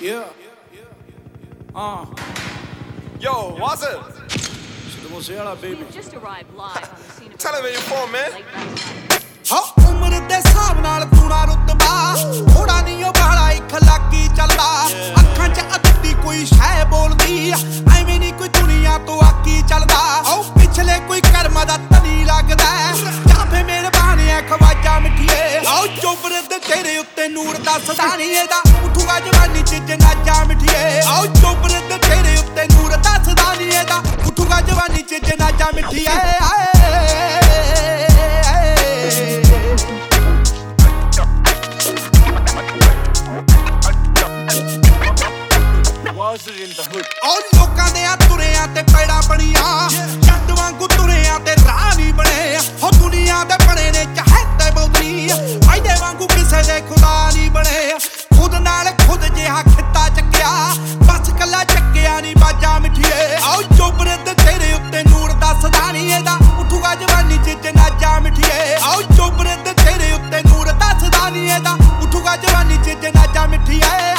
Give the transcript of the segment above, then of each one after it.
Yeah. Uh, Yo, what's up? Sidhu Moosewala baby. We've just arrived live on the scene of Tell him where you're from, man. ਹਾਂ ਉਮਰ ਦੇ ਹਿਸਾਬ ਨਾਲ ਤੂਣਾ ਰੁਤਬਾ ਥੋੜਾ ਨਹੀਂ ਉਹ ਬਾਲਾ ਇੱਕ ਲੱਕੀ ਚੱਲਦਾ ਅੱਖਾਂ 'ਚ ਅੱਧੀ ਕੋਈ ਸ਼ੈ ਬੋਲਦੀ ਐਵੇਂ ਨਹੀਂ ਕੋਈ ਦੁਨੀਆ ਤੋਂ ਆਕੀ ਚੱਲਦਾ ਆਓ ਪਿਛਲੇ ਕੋਈ ਕਰਮ ਦਾ ਤਨੀ ਲੱਗਦਾ ਜਾਂ ਫੇ ਮਿਹਰਬਾਨ ਐ ਖਵਾਜਾ ਮਿੱਠੀਏ ਆਓ ਚੋਬਰ ਦੇ ਤੇਰੇ ਉੱਤੇ ਨੂਰ ਦਾ ਸਦਾ ਨਹੀਂ ਇਹਦਾ ਉਠੂਗਾ ਜਵਾਨੀ 'ਚ ਮਿੱਠੀਏ। ਆਓ ਚੋਬਰ ਤੇਰੇ ਉੱਤੇ ਨੂਰ ਦਾ ਨਹੀਂ ਇਹਦਾ। ਉਠੂਗਾ ਜਵਾਨੀ 'ਚ ਜਨਾਜਾ ਮਿੱਠੀਏ। ਆਏ Was ਲੋਕਾਂ ਦੇ ਆ ਤੁਰਿਆਂ ਤੇ ਪੈੜਾ ਬਣੀਆਂ। ਜੱਟ ਵਾਂਗੂ ਤੁਰਿਆਂ ਤੇ ਰਾਹ ਵੀ ਬਣੇ ਹੋ ਦੁਨੀਆ ਦੇ ਬਣੇ ਨੇ ਚਾਹਤੇ ਬੌਦੀ ਫਾਇਦੇ ਵਾਂਗੂ ਕਿਸੇ ਦੇ ਖੁਦਾ ਨਹੀਂ ਬਣੇ ਖੁਦ ਨਾਲ ਖੁਦ ਜਿਹਾ ਖਿੱਤਾ ਚੱਕਿਆ। ਬਸ ਕੱਲਾ ਚੱਕਿਆ ਨਹੀਂ ਬਾਜਾ ਮਿੱਠੀਏ। ਆਓ ਚੋਬਰੇ ਤੇ ਤੇਰੇ ਉੱਤੇ ਨੂਰ ਦਾ ਸਦਾ ਨਹੀਂ ਇਹਦਾ ਉਠੂਗਾ ਜਵਾਨੀ ਚ ਜਨਾਜਾ ਮਿੱਠੀਏ। ਆਓ ਚੋਬਰੇ ਤੇ ਤੇਰੇ ਉੱਤੇ ਨੂਰ ਦਾ ਸਦਾ ਨਹੀਂ ਇਹਦਾ ਉਠੂਗਾ ਜਵਾਨੀ ਚ ਜਨਾਜਾ ਮਿੱਠੀਏ।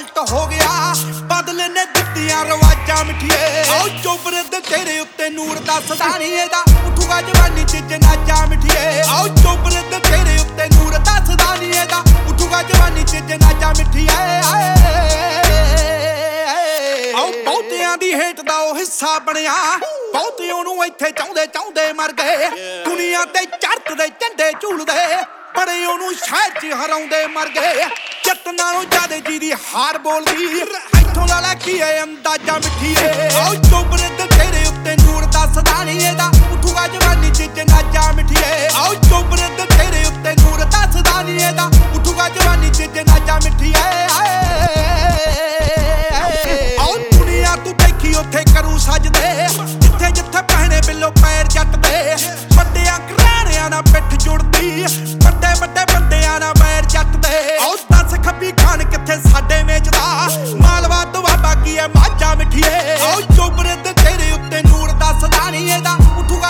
ਪਲਟ ਹੋ ਗਿਆ। ਬਦਲੇ ਨੇ ਦਿੱਤੀਆਂ ਰਵਾਜਾਂ ਮਿੱਠੀਏ। ਆਓ ਚੋਬਰੇ ਦੇ ਤੇਰੇ ਉੱਤੇ ਨੂਰ ਦਾ ਸਦਾ ਨਹੀਂ ਇਹਦਾ। ਜਵਾਨੀ ਚ ਜਨਾਜਾ ਮਿੱਠੀਏ। ਆਓ ਚੋਬਰੇ ਦੇ ਤੇਰੇ ਉੱਤੇ ਨੂਰ ਦਾ ਸਦਾ ਨਹੀਂ ਇਹਦਾ। ਜਵਾਨੀ ਚ ਜਨਾਜਾ ਮਿੱਠੀਏ। ਆਓ ਬਹੁਤਿਆਂ ਦੀ ਹੇਟ ਦਾ ਉਹ ਹਿੱਸਾ ਬਣਿਆ। ਬਹੁਤੇ ਉਹਨੂੰ ਇੱਥੇ ਚਾਹੁੰਦੇ ਚਾਹੁੰਦੇ ਮਰ ਗਏ। ਦੁਨੀਆ ਤੇ ਚੜ੍ਹਦੇ ਝੰਡੇ ਝੂਲਦੇ। ਬੜੇ ਉਹਨੂੰ ਸ਼ਹਿਰ 'ਚ ਹਰਾਉਂਦੇ ਮਰ ਗਏ। ਜੱਟ ਨਾਲੋਂ ਜ਼ਿਆਦੇ ਜੀ ਦੀ ਹਾਰ ਬੋਲਦੀ। ਇੱਥੋਂ ਦਾ ਲੈ ਕੀ ਏ ਅੰਦਾਜ਼ਾ ਮਿੱਠੀਏ। ਆਓ ਚੋਬਰੇ ਤੇ ਤੇਰੇ ਉੱਤੇ ਨੂਰ ਦਾ ਸਦਾ ਇਹਦਾ। ਉਠੂਗਾ ਜਵਾਨੀ 'ਚ ਜਨਾਜਾ ਮਿੱਠੀਏ। ਆਓ ਚੋਬਰੇ ਤੇ ਤੇਰੇ ਉੱਤੇ ਨੂਰ ਦਾ ਸਦਾ ਇਹਦਾ। ਉਠੂਗਾ ਜਵਾਨੀ 'ਚ ਜਨਾਜਾ ਮਿੱਠੀਏ।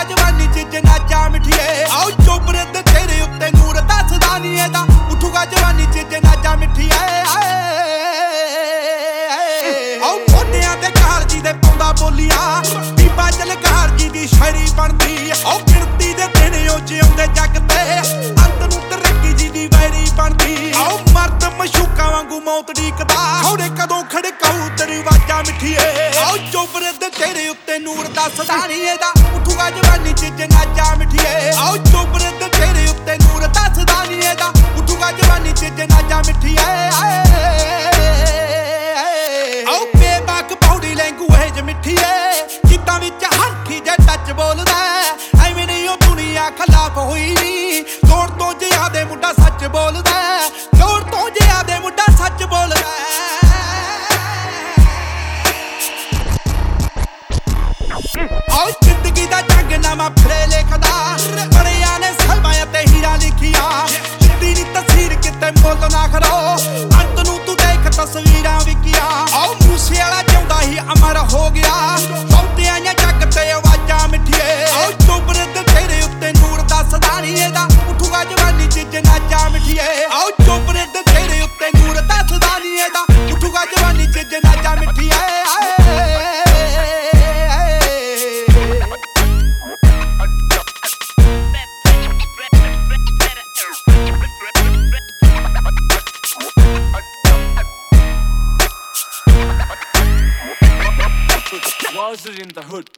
ਉਠੂਗਾ ਜਵਾਨੀ ਚ ਜਨਾਜਾ ਮਿੱਠੀਏ। ਆਓ ਚੋਬਰੇ ਤੇ ਤੇਰੇ ਉੱਤੇ ਨੂਰ ਦਾ ਨਹੀਂ ਇਹਦਾ। ਉਠੂਗਾ ਜਵਾਨੀ ਚ ਜਨਾਜਾ ਮਿੱਠੀਏ। ਆਓ ਮੋਢਿਆਂ ਤੇ ਕਾਲਜੀ ਦੇ ਪਾਉਂਦਾ ਬੋਲੀਆਂ। ਬੀਬਾ ਚਲ ਕਾਲਜੀ ਦੀ ਸ਼ਾਇਰੀ ਬਣਦੀ। ਆਓ ਗਿਣਤੀ ਦੇ ਦਿਨ ਉਹ ਜਿਉਂਦੇ ਜੱਗ ਤੇ। ਅੰਤ ਨੂੰ ਤਰੱਕੀ ਜੀ ਦੀ ਵੈਰੀ ਬਣਦੀ। ਆਓ ਮਰਦ ਮਸ਼ੂਕਾਂ ਵਾਂਗੂ ਮੌਤ ਢੀਕਦਾ। ਖੌੜੇ ਕਦੋਂ ਖੜਕਾਊ ਦਰਵਾਜ਼ਾ ਮਿੱਠੀਏ। ਆਓ ਚੋਬਰੇ ਦੇ ਤੇਰੇ ਉੱਤੇ ਨੂਰ ਦਾ ਸਦਾ ਨਹੀਂ ਉਠੂਗਾ ਜਵਾਨੀ ਚ ਜਨਾਜਾ ਮਿੱਠੀਏ। ਆਓ ਚੋਬਰੇ ਦੇ ਤੇਰੇ ਉੱਤੇ ਨੂਰ ਦਾ ਸਦਾ ਨਹੀਂ ਇਹਦਾ। ਉਠੂਗਾ ਜਵਾਨੀ ਚ ਜਨਾਜਾ ਮਿੱਠੀਏ। ਆਓ ਬੇਬਾਕ ਪੌੜੀ ਲੈਂਗੁਏਜ ਮਿੱਠੀਏ। ਆਓ ਜ਼ਿੰਦਗੀ ਦਾ ਜੰਗ ਨਾਮਾ ਫਿਰੇ ਲਿਖਦਾ। ਬੜਿਆਂ ਨੇ ਸਲਮਾਂ ਤੇ ਹੀਰਾ ਲਿਖੀਆਂ। ਜਿੱਦੀ ਨੀ ਤਸਵੀਰ ਕਿਤੇ ਮੁੱਲ ਨਾ ਖਰੋ It in the hood?